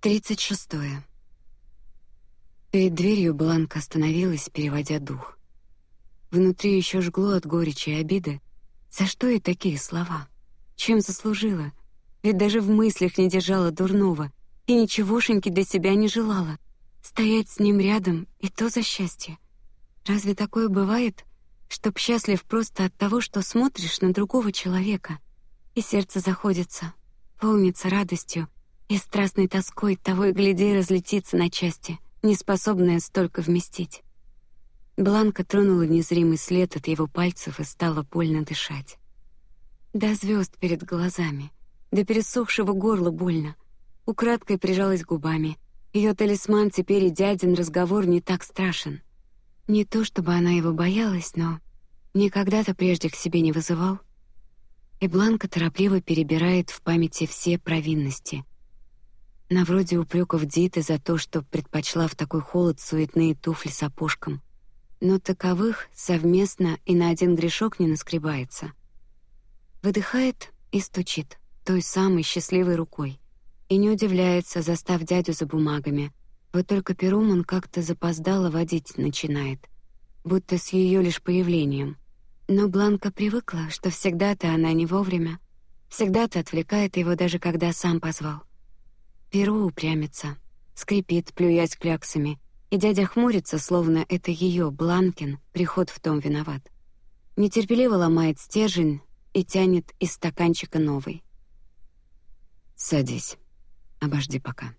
Тридцать шестое. Перед дверью Бланка остановилась, переводя дух. Внутри еще жгло от горечи и обиды. За что ей такие слова? Чем заслужила? Ведь даже в мыслях не держала дурного и ничегошеньки для себя не желала. Стоять с ним рядом и то за счастье. Разве такое бывает, чтоб счастлив просто от того, что смотришь на другого человека, и сердце заходится, полнится радостью и страстной тоской того и гляди разлетится на части, не способная столько вместить. Бланка тронула незримый след от его пальцев и стала больно дышать. До звезд перед глазами, до пересохшего горла больно. Украдкой прижалась губами. Ее талисман теперь и дядин разговор не так страшен. Не то чтобы она его боялась, но никогда-то прежде к себе не вызывал. И Бланка торопливо перебирает в памяти все провинности, на вроде упреков Диты за то, что предпочла в такой холод суетные туфли с опушком. Но таковых совместно и на один грешок не наскребается. Выдыхает и стучит той самой счастливой рукой. И не удивляется, застав дядю за бумагами. Вот только пером он как-то запоздало водить начинает, будто с ее лишь появлением. Но Бланка привыкла, что всегда-то она не вовремя, всегда-то отвлекает его, даже когда сам позвал. Перо упрямится, скрипит, плюясь кляксами, и дядя хмурится, словно это ее Бланкин приход в том виноват. Нетерпеливо ломает стержень и тянет из стаканчика новый. Садись, обожди пока.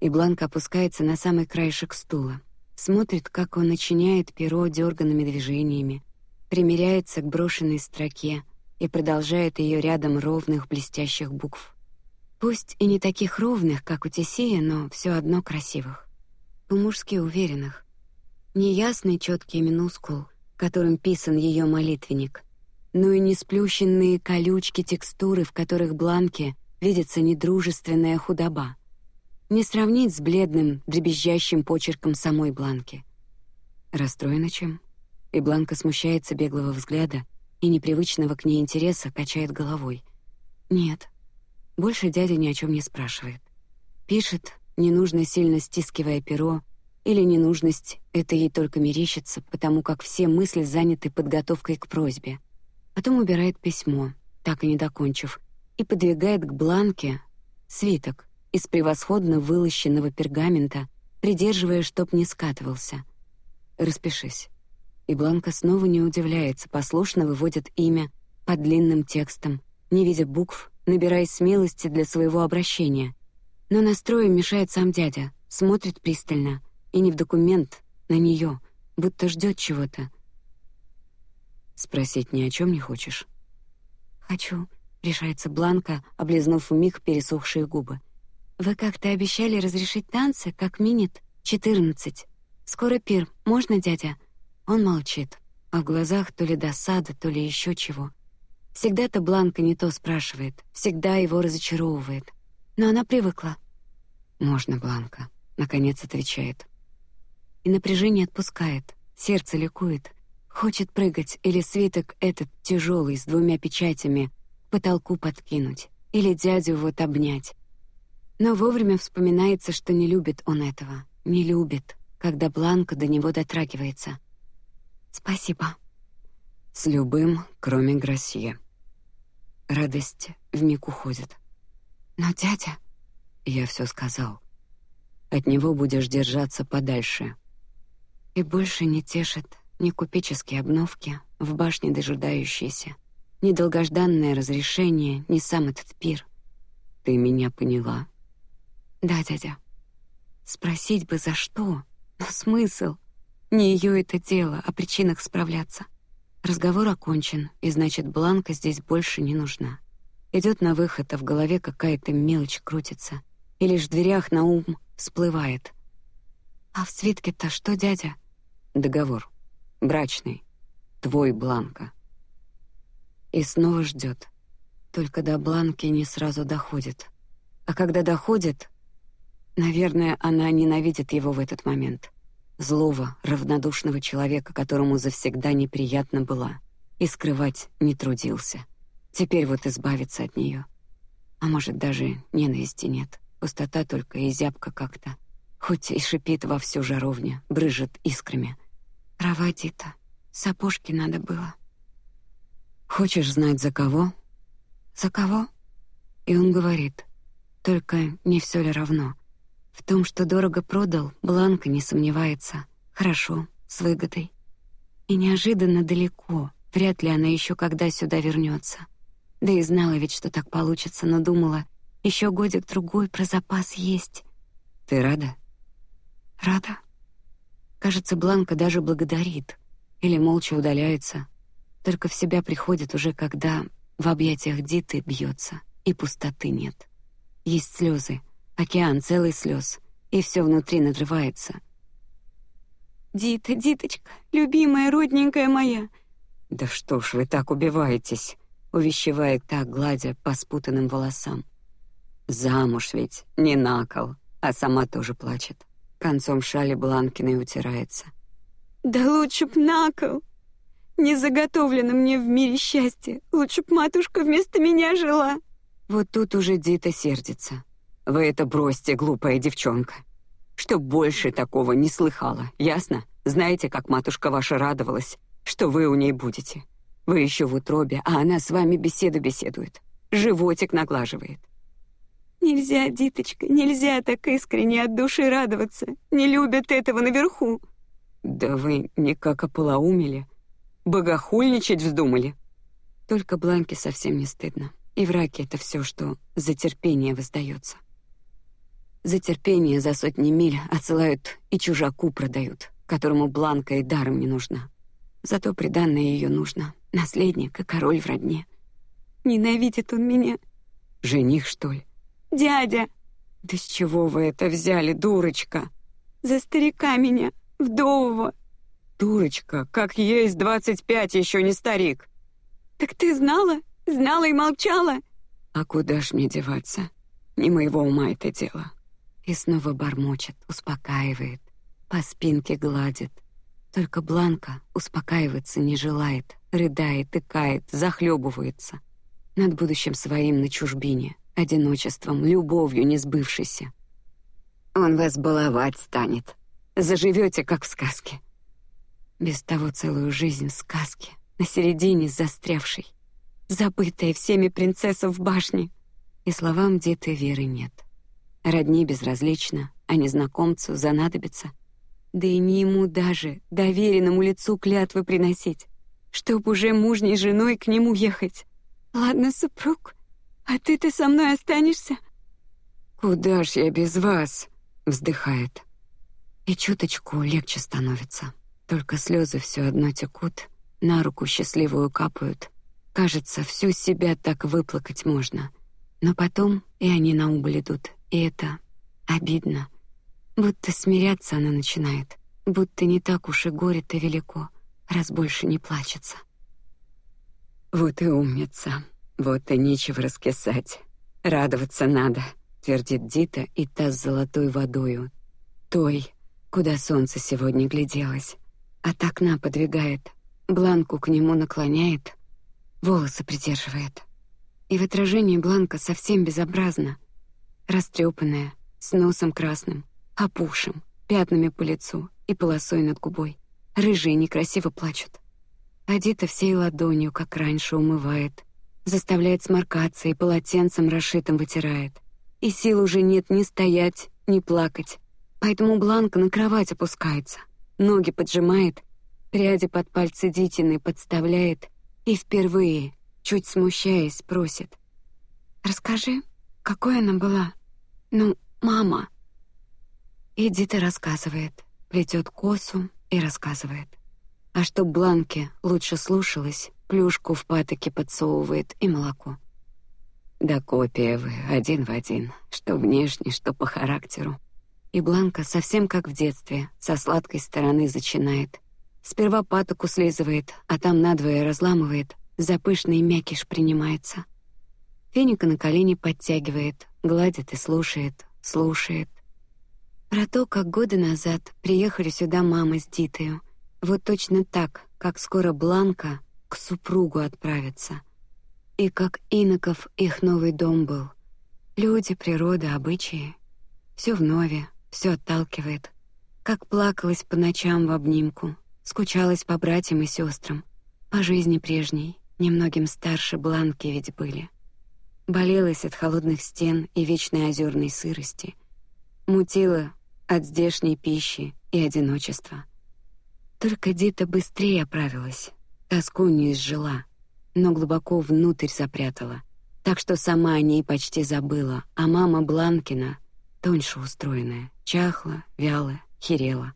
И Бланка опускается на самый краешек стула, смотрит, как он начиняет перо дерганными движениями, примеряется к брошенной строке и продолжает ее рядом ровных блестящих букв. Пусть и не таких ровных, как у Тесея, но все одно красивых. По-мужски уверенных. Неясный четкий минускул, которым писан ее молитвенник, но и не сплющенные колючки текстуры, в которых бланки видится недружественная худоба. Не сравнить с бледным, дребезжащим почерком самой бланки. Расстроена чем? И бланка смущается беглого взгляда и непривычного к ней интереса, качает головой. Нет, больше дядя ни о чем не спрашивает. Пишет, не нужно сильно стискивая перо, или ненужность это ей только мерещится, потому как все мысли заняты подготовкой к просьбе. Потом убирает письмо, так и не докончив, и подвигает к бланке свиток из превосходно вылощенного пергамента, придерживая, чтоб не скатывался. Распишись. И бланка снова не удивляется, послушно выводит имя под длинным текстом, не видя букв набирая смелости для своего обращения. Но настроем мешает сам дядя, смотрит пристально и не в документ, на нее, будто ждет чего-то. Спросить ни о чем не хочешь? Хочу, решается Бланка, облизнув миг пересохшие губы. Вы как-то обещали разрешить танцы, как минит четырнадцать. Скоро пир, можно, дядя? Он молчит, а в глазах то ли досада, то ли еще чего. Всегда-то Бланка не то спрашивает, всегда его разочаровывает. Но она привыкла. Можно, Бланка, наконец отвечает. И напряжение отпускает, сердце ликует, хочет прыгать или свиток этот тяжелый с двумя печатями к потолку подкинуть или дядю вот обнять. Но вовремя вспоминается, что не любит он этого, не любит, когда Бланка до него дотрагивается. Спасибо. С любым, кроме Грасье. Радость миг уходит. Но дядя, я все сказал. От него будешь держаться подальше. И больше не тешит ни купеческие обновки в башне дожидающиеся, ни долгожданное разрешение, ни сам этот пир. Ты меня поняла? Да, дядя. Спросить бы за что, но смысл. Не ее это дело, о причинах справляться. Разговор окончен, и значит, Бланка здесь больше не нужна. Идет на выход, а в голове какая-то мелочь крутится, и лишь в дверях на ум всплывает. А в свитке-то что, дядя? Договор, брачный, твой Бланка. И снова ждет. Только до Бланки не сразу доходит. А когда доходит, наверное, она ненавидит его в этот момент злого, равнодушного человека, которому завсегда неприятно была, и скрывать не трудился. Теперь вот избавиться от нее, а может даже ненависти нет. Пустота только и зябко как-то. Хоть и шипит во всю жаровню, брыжет искрами. Права, Дита. Сапожки надо было. Хочешь знать, за кого? За кого? И он говорит. Только не все ли равно? В том, что дорого продал, Бланка не сомневается. Хорошо, с выгодой. И неожиданно далеко. Вряд ли она еще когда сюда вернется. Да и знала ведь, что так получится, но думала, еще годик другой про запас есть. Ты рада? Рада. Кажется, Бланка даже благодарит или молча удаляется, только в себя приходит уже когда в объятиях Диты бьется и пустоты нет. Есть слезы, океан целый слез, и все внутри надрывается. Дита, Диточка, любимая, родненькая моя. Да что ж вы так убиваетесь? Увещевает так, гладя по спутанным волосам. Замуж ведь не накол, а сама тоже плачет. Концом шали Бланкиной утирается. Да лучше б накол. Не заготовлено мне в мире счастье. Лучше б матушка вместо меня жила. Вот тут уже Дита сердится. Вы это бросьте, глупая девчонка. Чтоб больше такого не слыхала, ясно? Знаете, как матушка ваша радовалась, что вы у ней будете. Вы еще в утробе, а она с вами беседу беседует, животик наглаживает. Нельзя, Диточка, нельзя так искренне от души радоваться. Не любят этого наверху. Да вы никак ополоумели. Богохульничать вздумали. Только Бланке совсем не стыдно. И враки — это все, что за терпение воздается. За терпение за сотни миль отсылают и чужаку продают, которому Бланка и даром не нужна. Зато приданное ее нужно. Наследник и король в родне. Ненавидит он меня. Жених, что ли? Дядя. Да с чего вы это взяли, дурочка? За старика меня, вдового. Дурочка, как есть двадцать пять, еще не старик. Так ты знала? Знала и молчала. А куда ж мне деваться? Не моего ума это дело. И снова бормочет, успокаивает, по спинке гладит. Только Бланка успокаиваться не желает, рыдает, икает, захлебывается над будущим своим на чужбине, одиночеством, любовью не сбывшейся. Он вас баловать станет, заживете как в сказке. Без того целую жизнь в сказке, на середине застрявшей забытая всеми принцесса в башне. И словам детой веры нет. Родни безразлично, а незнакомцу занадобится. Да и не ему даже, доверенному лицу клятвы приносить, чтоб уже мужней женой к нему ехать. Ладно, супруг, а ты-то со мной останешься? Куда ж я без вас? Вздыхает. И чуточку легче становится. Только слезы все одно текут, на руку счастливую капают, Кажется, всю себя так выплакать можно. Но потом и они на убыль и это обидно. Будто смиряться она начинает, будто не так уж и горе-то велико, раз больше не плачется. Вот и умница, вот и нечего раскисать. Радоваться надо, твердит Дита и та с золотой водою, той, куда солнце сегодня гляделось. От окна подвигает, бланку к нему наклоняет, волосы придерживает. И в отражении Бланка совсем безобразна, растрепанная, с носом красным, опухшим, пятнами по лицу и полосой над губой. Рыжие некрасиво плачут. Одета всей ладонью, как раньше, умывает, заставляет сморкаться и полотенцем расшитым вытирает. И сил уже нет ни стоять, ни плакать. Поэтому Бланка на кровать опускается, ноги поджимает, пряди под пальцы Дитины подставляет и впервые, чуть смущаясь, просит: "Расскажи, какой она была? Ну, мама". Эдита рассказывает, плетет косу и рассказывает. А чтоб Бланке лучше слушалась, плюшку в патоке подсовывает и молоко. Да копия вы, один в один, что внешне, что по характеру. И Бланка совсем как в детстве, со сладкой стороны зачинает, Сперва патоку слизывает, а там надвое разламывает, за пышный мякиш принимается. Феника на колени подтягивает, гладит и слушает, слушает. Про то, как годы назад приехали сюда мама с Дитою. Вот точно так, как скоро Бланка к супругу отправится. И как иноков их новый дом был. Люди, природа, обычаи. Все вновь, все отталкивает. Как плакалась по ночам в обнимку, скучалась по братьям и сестрам, по жизни прежней, немногим старше Бланки ведь были. Болелась от холодных стен и вечной озерной сырости, мутила от здешней пищи и одиночества. Только Дита быстрее оправилась, тоску не изжила, но глубоко внутрь запрятала, так что сама о ней почти забыла, а мама Бланкина, тоньше устроенная, чахла, вялая, херела,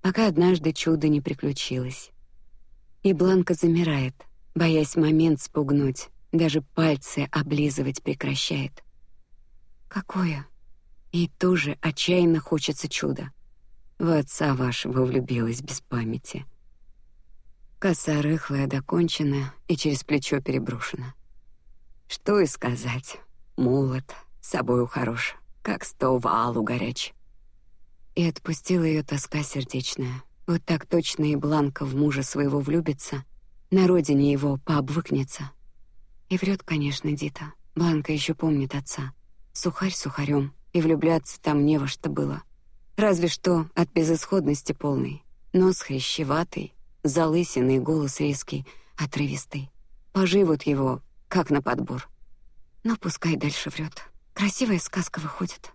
пока однажды чудо не приключилось. И Бланка замирает, боясь момент спугнуть, даже пальцы облизывать прекращает. Какое? И тоже отчаянно хочется чуда. В отца вашего влюбилась без памяти. Коса рыхлая, докончена и через плечо переброшена. Что и сказать. Молод, собою хорош, как сто валу горяч. И отпустила ее тоска сердечная. Вот так точно и Бланка в мужа своего влюбится, на родине его пообвыкнется. И врет, конечно, Дита. Бланка еще помнит отца. Сухарь сухарем, и влюбляться там не во что было. Разве что от безысходности полной. Нос хрящеватый, залысиный, голос резкий, отрывистый. Поживут его, как на подбор. Но пускай дальше врет. Красивая сказка выходит.